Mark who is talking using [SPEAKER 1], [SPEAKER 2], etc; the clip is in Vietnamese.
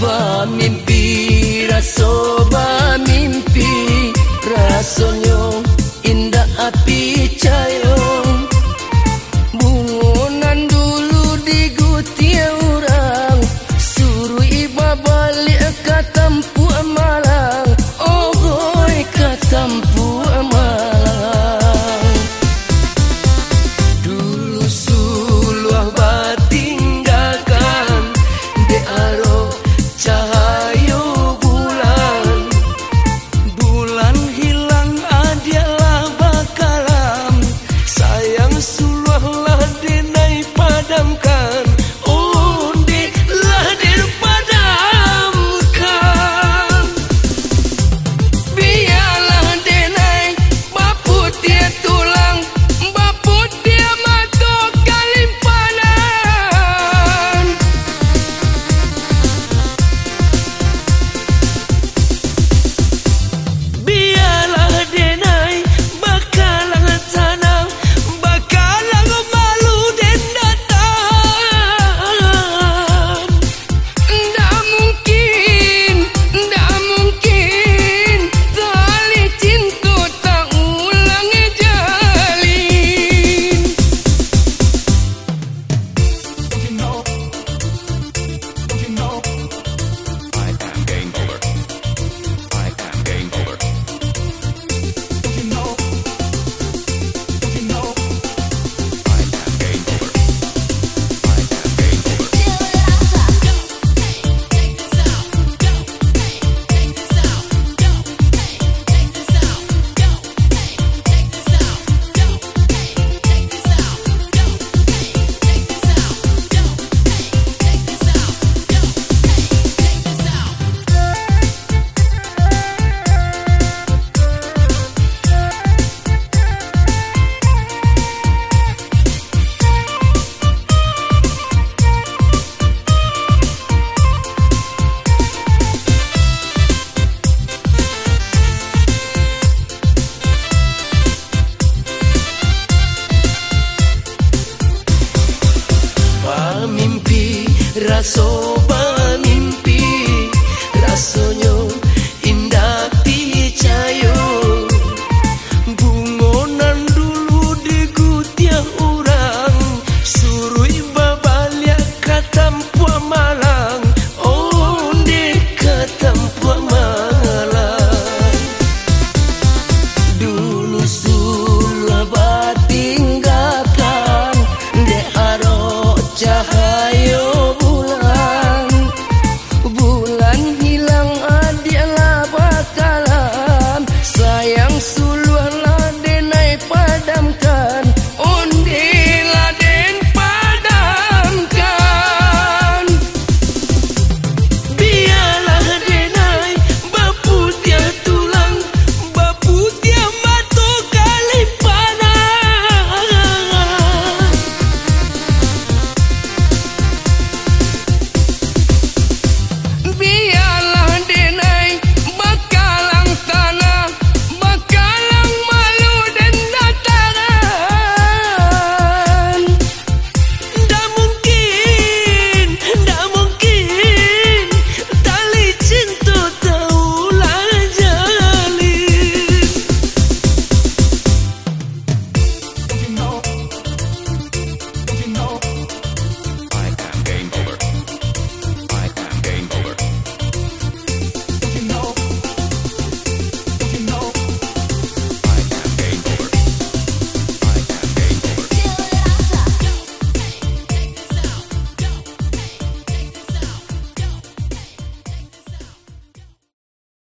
[SPEAKER 1] Và va mi ra sol